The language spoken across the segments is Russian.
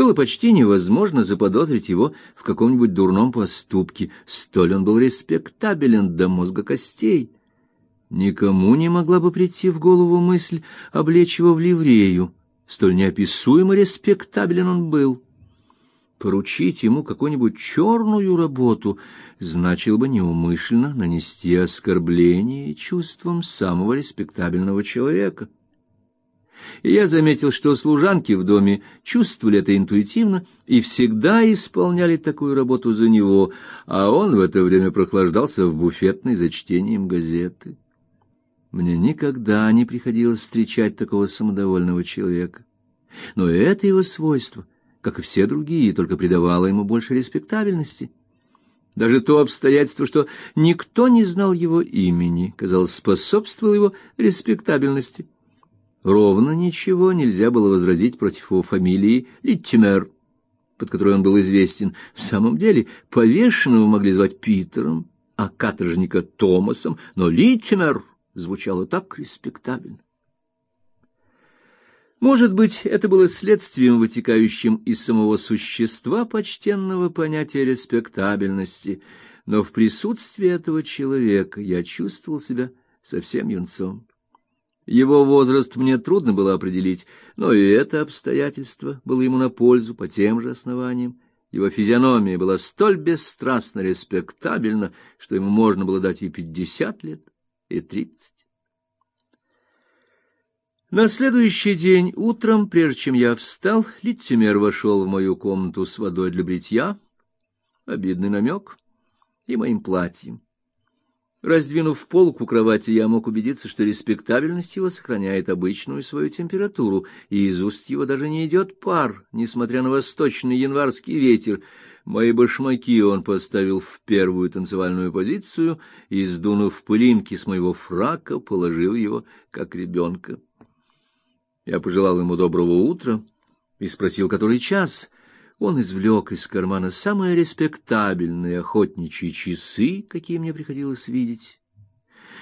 Было почти невозможно заподозрить его в каком-нибудь дурном поступке, столь он был респектабелен до мозга костей. Никому не могла бы прийти в голову мысль облечь его в ливрею, столь неописуемо респектабелен он был. Поручить ему какую-нибудь черную работу значило бы неумышленно нанести оскорбление чувствам самого респектабельного человека. И я заметил, что служанки в доме чувствовали это интуитивно и всегда исполняли такую работу за него, а он в это время прохлаждался в буфетной за чтением газеты. Мне никогда не приходилось встречать такого самодовольного человека. Но это его свойство — как и все другие, только придавало ему больше респектабельности. Даже то обстоятельство, что никто не знал его имени, казалось, способствовало его респектабельности. Ровно ничего нельзя было возразить против его фамилии Литтимер, под которой он был известен. В самом деле, повешенного могли звать Питером, а каторжника Томасом, но Литтимер звучало так респектабельно. Может быть, это было следствием, вытекающим из самого существа почтенного понятия респектабельности, но в присутствии этого человека я чувствовал себя совсем юнцом. Его возраст мне трудно было определить, но и это обстоятельство было ему на пользу по тем же основаниям. Его физиономия была столь бесстрастно респектабельна, что ему можно было дать и пятьдесят лет, и тридцать. На следующий день утром, прежде чем я встал, Литтимер вошел в мою комнату с водой для бритья, обидный намек, и моим платьем. Раздвинув полку кровати, я мог убедиться, что респектабельность его сохраняет обычную свою температуру, и из уст его даже не идет пар, несмотря на восточный январский ветер. Мои башмаки он поставил в первую танцевальную позицию и, сдунув пылинки с моего фрака, положил его, как ребенка. Я пожелал ему доброго утра и спросил, который час. Он извлек из кармана самые респектабельные охотничьи часы, какие мне приходилось видеть.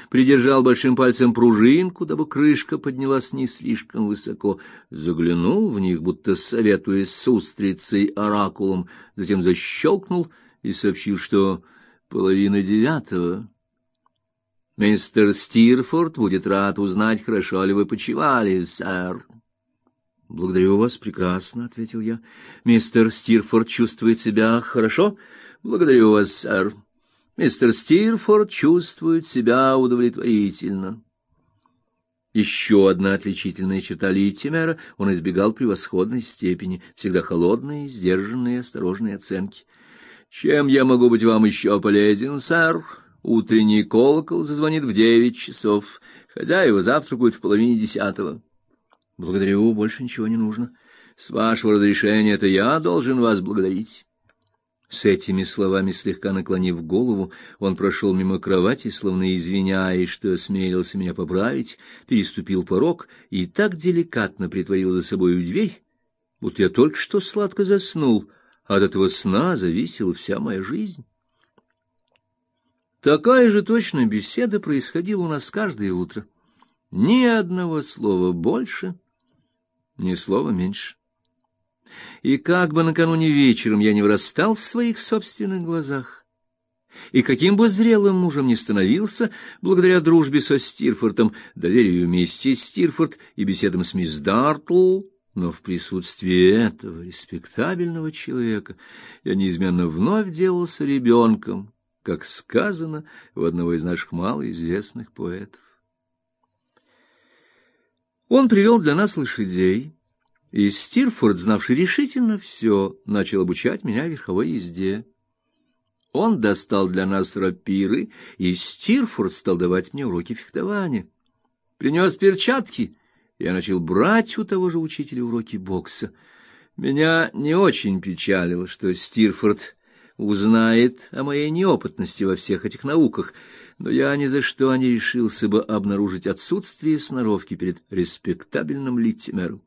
Придержал большим пальцем пружинку, дабы крышка поднялась не слишком высоко, заглянул в них, будто советуясь с устрицей-оракулом, затем защелкнул и сообщил, что половина девятого. Мистер Стирфорд будет рад узнать, хорошо ли вы почивали, сэр. Благодарю вас прекрасно, ответил я. Мистер Стирфорд чувствует себя хорошо? Благодарю вас, сэр. Мистер Стирфорд чувствует себя удовлетворительно. Еще одна отличительная черта Литтимера — он избегал превосходной степени, всегда холодные, сдержанные, осторожные оценки. «Чем я могу быть вам еще полезен, сэр?» Утренний колокол зазвонит в девять часов. Хозяева завтракают в половине десятого. Благодарю, больше ничего не нужно. С вашего разрешения это я должен вас благодарить. С этими словами, слегка наклонив голову, он прошел мимо кровати, словно извиняясь, что осмелился меня поправить, переступил порог и так деликатно притворил за собою дверь, будто я только что сладко заснул, а от этого сна зависела вся моя жизнь. Такая же точная беседа происходила у нас каждое утро. Ни одного слова больше, ни слова меньше. И как бы накануне вечером я не вырастал в своих собственных глазах, и каким бы зрелым мужем ни становился, благодаря дружбе со Стирфортом, доверию миссис Стирфорд и беседам с мисс Дартл, но в присутствии этого респектабельного человека я неизменно вновь делался ребенком, как сказано у одного из наших малоизвестных поэтов. Он привел для нас лошадей, и Стирфорд, знавший решительно все, начал обучать меня верховой езде. Он достал для нас рапиры, и Стирфорд стал давать мне уроки фехтования. Принес перчатки, я начал брать у того же учителя уроки бокса. Меня не очень печалило, что Стирфорд узнает о моей неопытности во всех этих науках, но я ни за что не решился бы обнаружить отсутствие сноровки перед респектабельным Литтимером.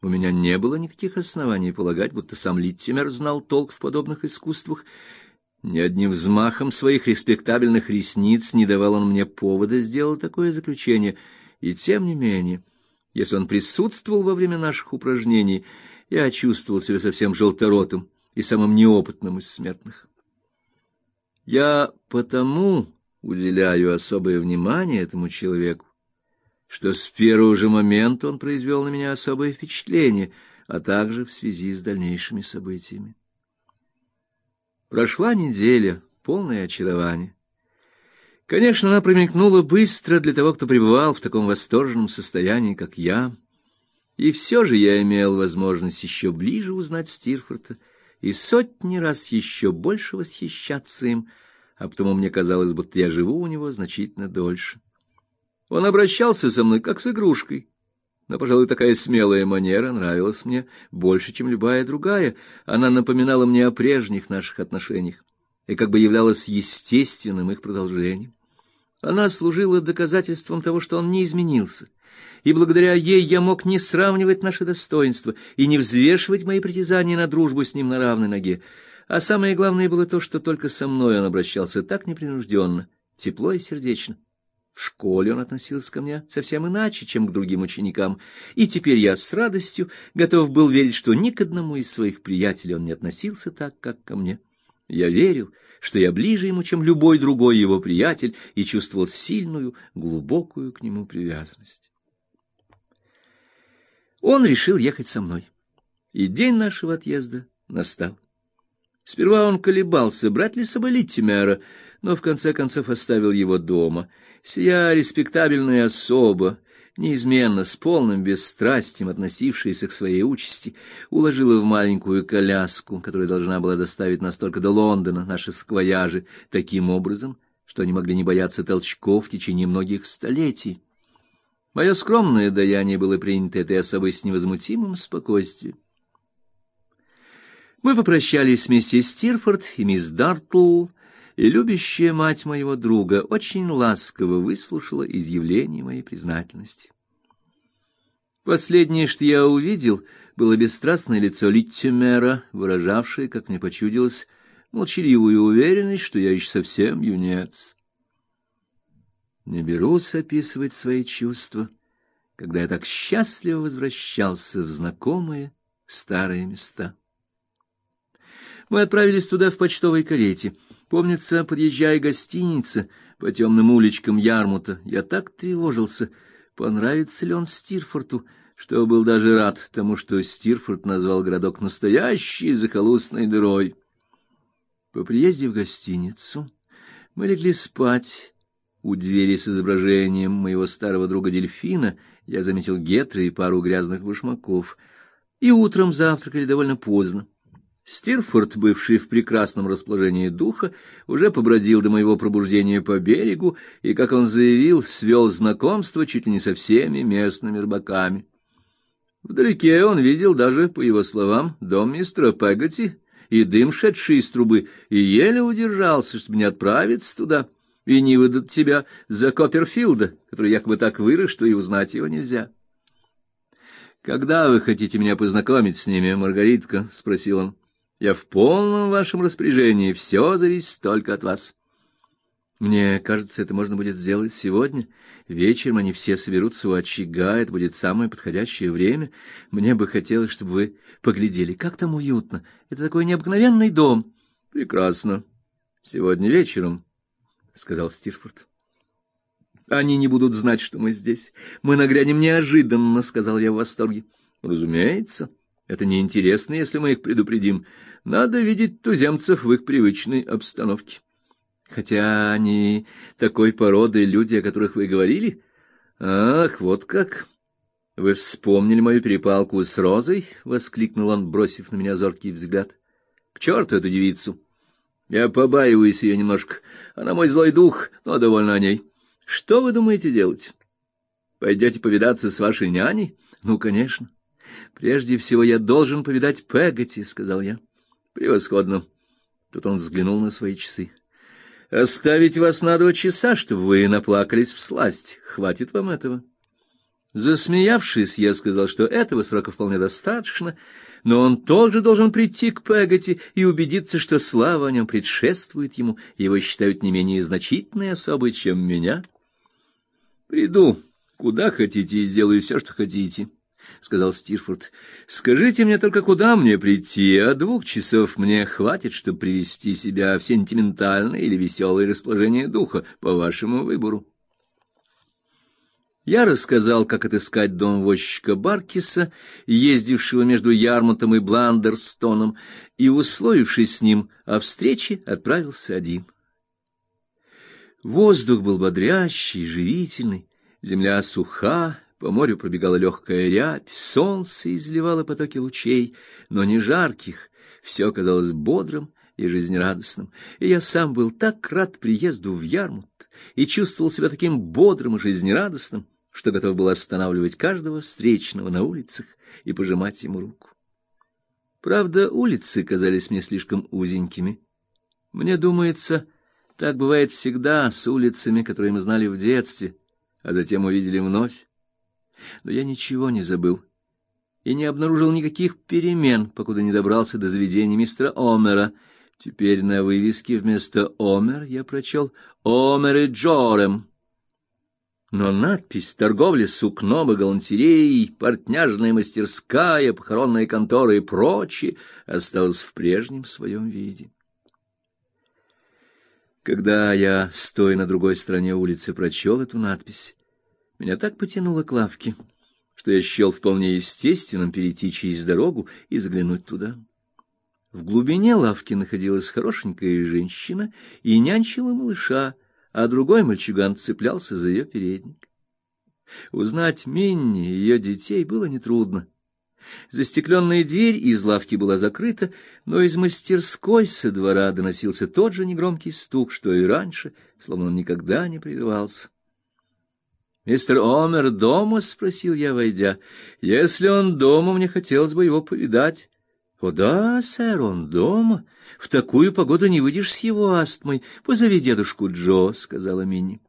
У меня не было никаких оснований полагать, будто сам Литтимер знал толк в подобных искусствах. Ни одним взмахом своих респектабельных ресниц не давал он мне повода сделать такое заключение, и тем не менее, если он присутствовал во время наших упражнений, я чувствовал себя совсем желторотым и самым неопытным из смертных. Я потому уделяю особое внимание этому человеку, что с первого же момента он произвел на меня особое впечатление, а также в связи с дальнейшими событиями. Прошла неделя, полное очарование. Конечно, она промелькнула быстро для того, кто пребывал в таком восторженном состоянии, как я. И все же я имел возможность еще ближе узнать Стирфорта и сотни раз еще больше восхищаться им, а потому мне казалось, будто я живу у него значительно дольше. Он обращался со мной как с игрушкой, но, пожалуй, такая смелая манера нравилась мне больше, чем любая другая. Она напоминала мне о прежних наших отношениях и как бы являлась естественным их продолжением. Она служила доказательством того, что он не изменился, и благодаря ей я мог не сравнивать наши достоинства и не взвешивать мои притязания на дружбу с ним на равной ноге. А самое главное было то, что только со мной он обращался так непринужденно, тепло и сердечно. В школе он относился ко мне совсем иначе, чем к другим ученикам, и теперь я с радостью готов был верить, что ни к одному из своих приятелей он не относился так, как ко мне. Я верил, что я ближе ему, чем любой другой его приятель, и чувствовал сильную, глубокую к нему привязанность. Он решил ехать со мной, и день нашего отъезда настал. Сперва он колебался, брать ли с собой Литтимера, но в конце концов оставил его дома. Сия респектабельная особа, неизменно с полным бесстрастием относившаяся к своей участи, уложила в маленькую коляску, которая должна была доставить нас только до Лондона, наши саквояжи, таким образом, что они могли не бояться толчков в течение многих столетий. Мое скромное даяние было принято этой особой с невозмутимым спокойствием. Мы попрощались с миссис Стирфорд и мисс Дартл, и любящая мать моего друга очень ласково выслушала изъявление моей признательности. Последнее, что я увидел, было бесстрастное лицо Литтемера, выражавшее, как мне почудилось, молчаливую уверенность, что я еще совсем юнец. Не берусь описывать свои чувства, когда я так счастливо возвращался в знакомые старые места. Мы отправились туда в почтовой карете. Помнится, подъезжая к гостинице по темным уличкам Ярмута, я так тревожился, понравится ли он Стирфорту, что был даже рад тому, что Стирфорд назвал городок настоящей захолустной дырой. По приезде в гостиницу мы легли спать. У двери с изображением моего старого друга дельфина я заметил гетры и пару грязных башмаков. И утром завтракали довольно поздно. Стирфорд, бывший в прекрасном расположении духа, уже побродил до моего пробуждения по берегу и, как он заявил, свел знакомство чуть ли не со всеми местными рыбаками. Вдалеке он видел даже, по его словам, дом мистера Пегати и дым, шедший из трубы, и еле удержался, чтобы не отправиться туда и не выдать тебя за Копперфилда, который якобы так вырос, что и узнать его нельзя. «Когда вы хотите меня познакомить с ними, Маргаритка?» — спросил он. Я в полном вашем распоряжении, все зависит только от вас. Мне кажется, это можно будет сделать сегодня. Вечером они все соберутся у очага, это будет самое подходящее время. Мне бы хотелось, чтобы вы поглядели, как там уютно. Это такой необыкновенный дом. Прекрасно. Сегодня вечером, сказал Стирфорд. Они не будут знать, что мы здесь. Мы нагрянем неожиданно, сказал я в восторге. Разумеется. Это неинтересно, если мы их предупредим. Надо видеть туземцев в их привычной обстановке. Хотя они такой породы люди, о которых вы говорили. Ах, вот как. Вы вспомнили мою перепалку с Розой, воскликнул он, бросив на меня зоркий взгляд. К черту эту девицу. Я побаиваюсь ее немножко. Она мой злой дух, но довольна о ней. Что вы думаете делать? Пойдете повидаться с вашей няней? Ну, конечно. Прежде всего я должен повидать Пегати, сказал я. Превосходно. Тут он взглянул на свои часы. Оставить вас на два часа, чтобы вы наплакались в сласть. Хватит вам этого. Засмеявшись, я сказал, что этого срока вполне достаточно, но он тоже должен прийти к Пегати и убедиться, что слава о нем предшествует ему, его считают не менее значительной особой, чем меня. Приду, куда хотите, и сделаю все, что хотите. — сказал Стирфорд. — Скажите мне только, куда мне прийти, а двух часов мне хватит, чтобы привести себя в сентиментальное или веселое расположение духа, по вашему выбору. Я рассказал, как отыскать дом возчика Баркиса, ездившего между Ярмутом и Бландерстоном, и, условившись с ним о встрече, отправился один. Воздух был бодрящий, живительный, земля суха, по морю пробегала легкая рябь, солнце изливало потоки лучей, но не жарких, все казалось бодрым и жизнерадостным, и я сам был так рад приезду в Ярмут и чувствовал себя таким бодрым и жизнерадостным, что готов был останавливать каждого встречного на улицах и пожимать ему руку. Правда, улицы казались мне слишком узенькими. Мне думается, так бывает всегда с улицами, которые мы знали в детстве, а затем увидели вновь но я ничего не забыл и не обнаружил никаких перемен, покуда не добрался до заведения мистера Омера. Теперь на вывеске вместо Омер я прочел Омер и Джорем. Но надпись «Торговля сукном и галантереей», «Портняжная мастерская», «Похоронная контора» и прочее осталась в прежнем своем виде. Когда я, стоя на другой стороне улицы, прочел эту надпись, меня так потянуло к лавке, что я счел вполне естественным перейти через дорогу и заглянуть туда. В глубине лавки находилась хорошенькая женщина и нянчила малыша, а другой мальчуган цеплялся за ее передник. Узнать Минни и ее детей было нетрудно. Застекленная дверь из лавки была закрыта, но из мастерской со двора доносился тот же негромкий стук, что и раньше, словно он никогда не прерывался. Мистер Омер дома, спросил я, войдя. Если он дома, мне хотелось бы его повидать. О да, сэр, он дома. В такую погоду не выйдешь с его астмой. Позови дедушку Джо, сказала Минни.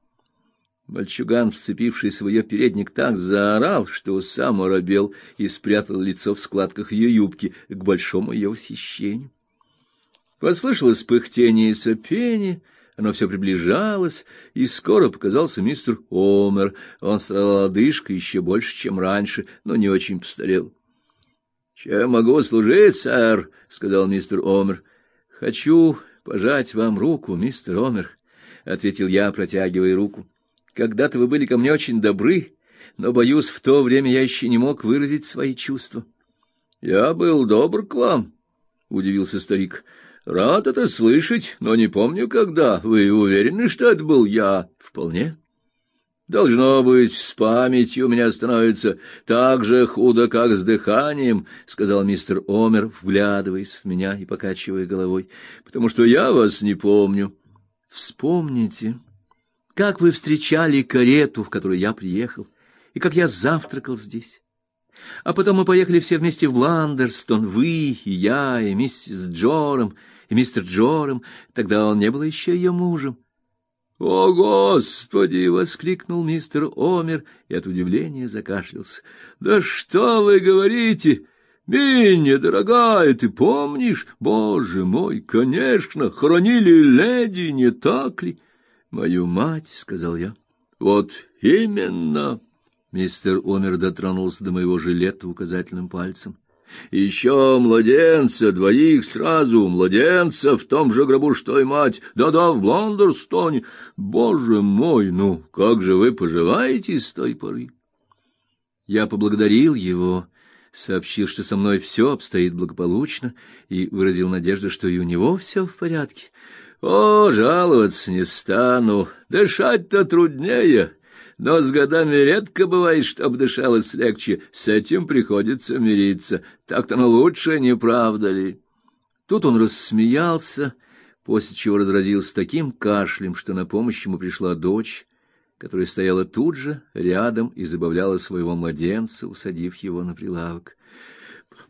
Мальчуган, вцепившись в ее передник, так заорал, что сам оробел и спрятал лицо в складках ее юбки к большому ее восхищению. Послышалось пыхтение и сопение, оно все приближалось, и скоро показался мистер Омер. Он стал одышкой еще больше, чем раньше, но не очень постарел. — Чем могу служить, сэр? — сказал мистер Омер. — Хочу пожать вам руку, мистер Омер, — ответил я, протягивая руку. — Когда-то вы были ко мне очень добры, но, боюсь, в то время я еще не мог выразить свои чувства. — Я был добр к вам, — удивился старик. Рад это слышать, но не помню, когда. Вы уверены, что это был я? Вполне. Должно быть, с памятью у меня становится так же худо, как с дыханием, сказал мистер Омер, вглядываясь в меня и покачивая головой, потому что я вас не помню. Вспомните, как вы встречали карету, в которой я приехал, и как я завтракал здесь. А потом мы поехали все вместе в Бландерстон, вы и я, и миссис Джором, и мистер Джором, тогда он не был еще ее мужем. «О, Господи!» — воскликнул мистер Омер и от удивления закашлялся. «Да что вы говорите? Минни, дорогая, ты помнишь? Боже мой, конечно, хоронили леди, не так ли?» «Мою мать», — сказал я. «Вот именно!» Мистер Омер дотронулся до моего жилета указательным пальцем. Еще младенца, двоих сразу, младенца в том же гробу, что и мать. Да-да, в Блондерстоне. Боже мой, ну как же вы поживаете с той поры? Я поблагодарил его, сообщил, что со мной все обстоит благополучно, и выразил надежду, что и у него все в порядке. О, жаловаться не стану, дышать-то труднее но с годами редко бывает, чтоб дышалось легче, с этим приходится мириться. Так-то оно лучше, не правда ли? Тут он рассмеялся, после чего разразился таким кашлем, что на помощь ему пришла дочь, которая стояла тут же, рядом, и забавляла своего младенца, усадив его на прилавок.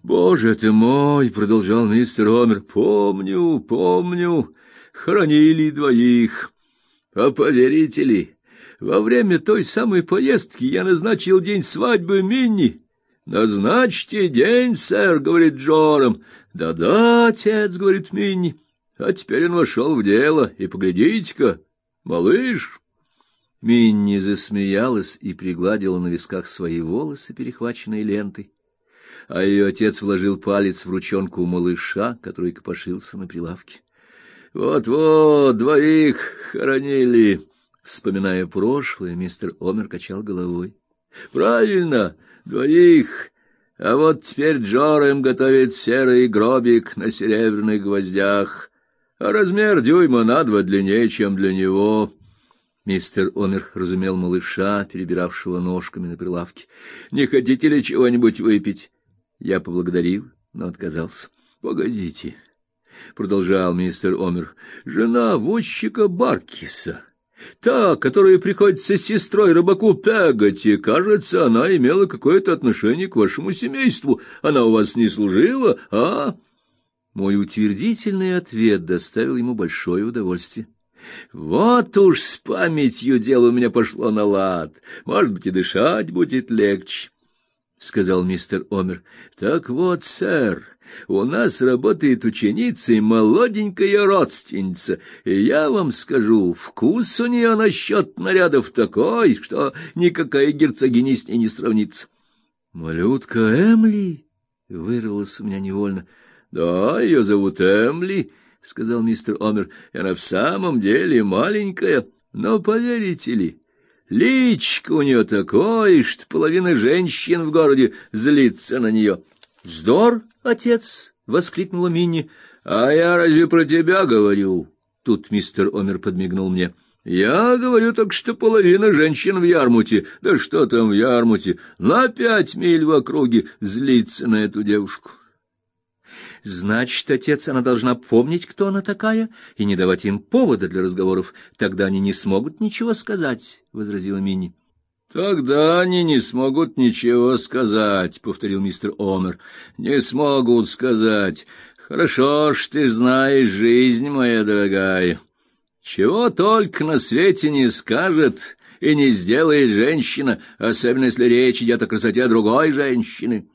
«Боже ты мой!» — продолжал мистер Омер. «Помню, помню, хоронили двоих. А поверите ли, во время той самой поездки я назначил день свадьбы Минни. Назначьте день, сэр, говорит Джорам. Да-да, отец, говорит Минни. А теперь он вошел в дело, и поглядите-ка, малыш. Минни засмеялась и пригладила на висках свои волосы, перехваченные лентой, а ее отец вложил палец в ручонку малыша, который копошился на прилавке. Вот-вот двоих хоронили, вспоминая прошлое, мистер Омер качал головой. Правильно, двоих. А вот теперь Джорем готовит серый гробик на серебряных гвоздях, а размер дюйма на два длиннее, чем для него. Мистер Омер разумел малыша, перебиравшего ножками на прилавке. Не хотите ли чего-нибудь выпить? Я поблагодарил, но отказался. Погодите, продолжал мистер Омер. Жена возчика Баркиса, та, которая приходится с сестрой рыбаку Пегати, кажется, она имела какое-то отношение к вашему семейству. Она у вас не служила, а? Мой утвердительный ответ доставил ему большое удовольствие. Вот уж с памятью дело у меня пошло на лад. Может быть, и дышать будет легче, — сказал мистер Омер. — Так вот, сэр, у нас работает ученица и молоденькая родственница, и я вам скажу, вкус у нее насчет нарядов такой, что никакая герцогиня с ней не сравнится. — Малютка Эмли! — вырвалось у меня невольно. — Да, ее зовут Эмли, —— сказал мистер Омер, — и она в самом деле маленькая, но поверите ли, личко у нее такое, что половина женщин в городе злится на нее. — Вздор, отец! — воскликнула Минни. — А я разве про тебя говорю? Тут мистер Омер подмигнул мне. — Я говорю только, что половина женщин в Ярмуте, да что там в Ярмуте, на пять миль в округе злится на эту девушку. — Значит, отец, она должна помнить, кто она такая, и не давать им повода для разговоров. Тогда они не смогут ничего сказать, — возразила Минни. — Тогда они не смогут ничего сказать, — повторил мистер Омер. — Не смогут сказать. Хорошо ж ты знаешь жизнь, моя дорогая. Чего только на свете не скажет и не сделает женщина, особенно если речь идет о красоте другой женщины.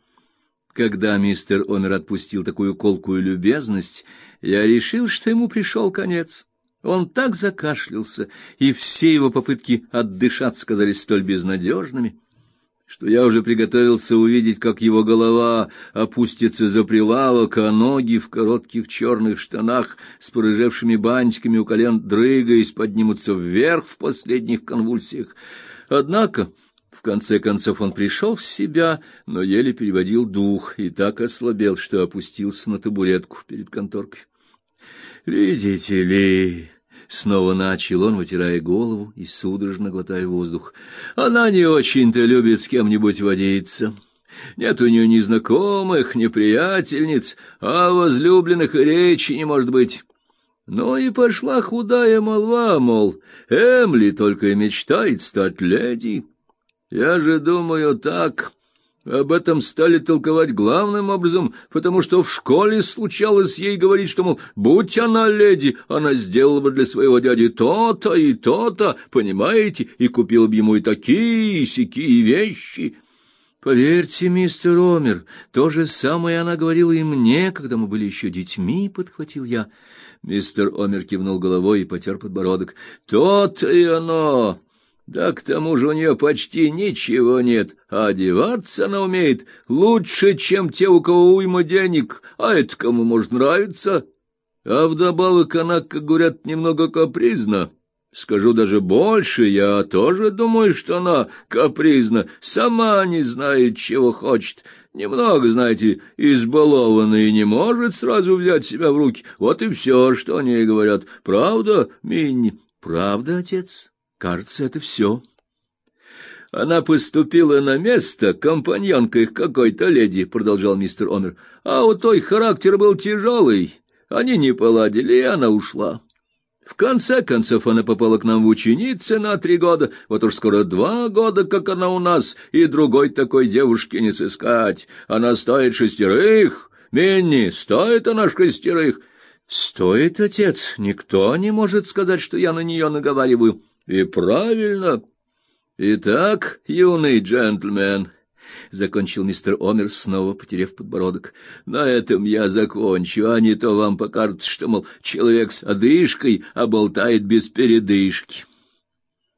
Когда мистер Омер отпустил такую колкую любезность, я решил, что ему пришел конец. Он так закашлялся, и все его попытки отдышаться казались столь безнадежными, что я уже приготовился увидеть, как его голова опустится за прилавок, а ноги в коротких черных штанах с порыжевшими бантиками у колен дрыгаясь поднимутся вверх в последних конвульсиях. Однако в конце концов он пришел в себя, но еле переводил дух и так ослабел, что опустился на табуретку перед конторкой. «Видите ли...» — снова начал он, вытирая голову и судорожно глотая воздух. «Она не очень-то любит с кем-нибудь водиться». Нет у нее ни знакомых, ни приятельниц, а возлюбленных и речи не может быть. Ну и пошла худая молва, мол, Эмли только и мечтает стать леди. Я же думаю так. Об этом стали толковать главным образом, потому что в школе случалось ей говорить, что, мол, будь она леди, она сделала бы для своего дяди то-то и то-то, понимаете, и купила бы ему и такие, и сякие вещи. Поверьте, мистер Омер, то же самое она говорила и мне, когда мы были еще детьми, — подхватил я. Мистер Омер кивнул головой и потер подбородок. То-то и оно. Да к тому же у нее почти ничего нет, а одеваться она умеет лучше, чем те, у кого уйма денег, а это кому может нравиться. А вдобавок она, как говорят, немного капризна. Скажу даже больше, я тоже думаю, что она капризна, сама не знает, чего хочет. Немного, знаете, избалованная и не может сразу взять себя в руки. Вот и все, что о ней говорят. Правда, Минни? Правда, отец? Кажется, это все. Она поступила на место компаньонкой какой-то леди, продолжал мистер Омер. А у той характер был тяжелый. Они не поладили, и она ушла. В конце концов она попала к нам в ученицы на три года, вот уж скоро два года, как она у нас, и другой такой девушки не сыскать. Она стоит шестерых. Минни, стоит она шестерых. Стоит, отец, никто не может сказать, что я на нее наговариваю. И правильно. Итак, юный джентльмен, закончил мистер Омер, снова потеряв подбородок. На этом я закончу, а не то вам покажется, что мол человек с одышкой, а болтает без передышки.